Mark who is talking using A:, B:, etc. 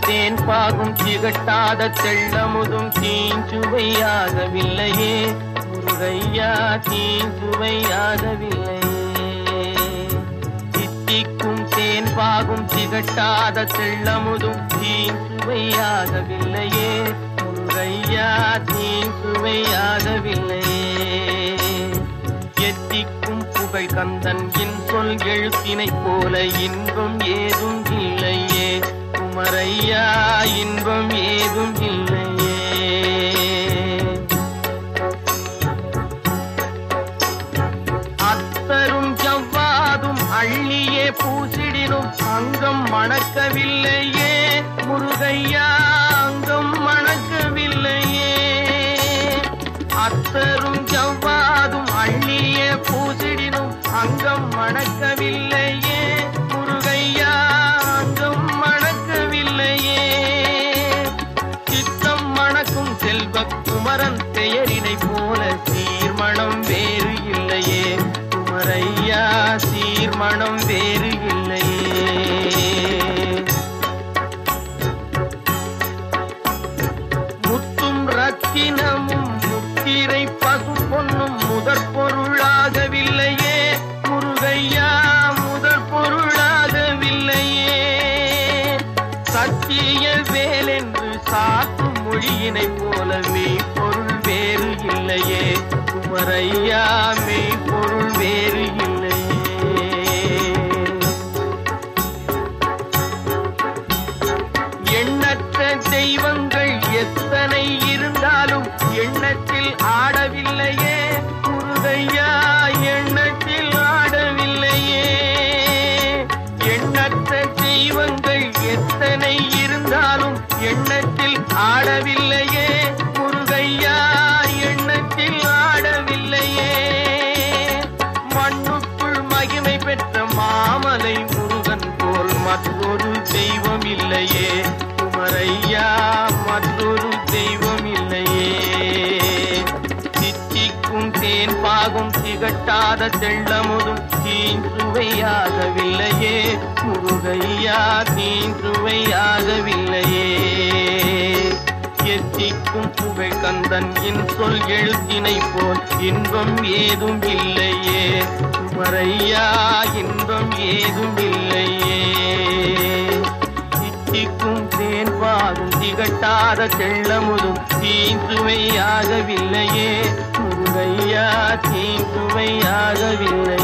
A: தேன் பாகும் திகட்டாத தெள்ளமுதும் தீஞ்சுவையாகவில்லையே. முருகையா தீஞ்சுவையாகவில்லையே. தித்திக்கும் தேன் பாகும் திகட்டாத தெள்ளமுதும் தீஞ்சுவையாகவில்லையே. முருகையா தீஞ்சுவையாகவில்லையே. எத்திக்கும் புகழ் கந்தன் என் சொல் எழுத்தினைப் போல இன்பம் ஏதும் இல்லையே குமரையா இன்பம் ஏதும் இல்லையே. அத்தரும் ஜவ்வாதும் அள்ளியே பூசிடினும் அங்கம் மணக்கவில்லையே. முருகையா அங்கம் மணக்கவில்லையே. அத்தரும் ஜவ்வாதும் அள்ளியே பூசிடினும் அங்கம் மணக்க சத்திய வேலென்று சாத்தும் மொழியினைப் போல மெய்ப்பொருள் வேறு இல்லையே. குமரையா மே தெய்வம் இல்லையே குமரையா மற்றொரு தெய்வம் இல்லையே சித்திக்கும் தேன் பாகும் திகட்டாத செல்லமுதும் தீன்றுவையாகவில்லையே. முருகையா தீன்றுவையாகவில்லையே. எத்திக்கும் புகழ் கந்தன் என் சொல் எழுத்தினை போல் இன்பம் ஏதும் இல்லையே. குமரையா இன்பம் ஏதும் இல்லையே. கட்டாத திகட்டாத தெள்ளமுதும் தீந்துவையாகவில்லையே முருகையா தீந்துவையாகவில்லையே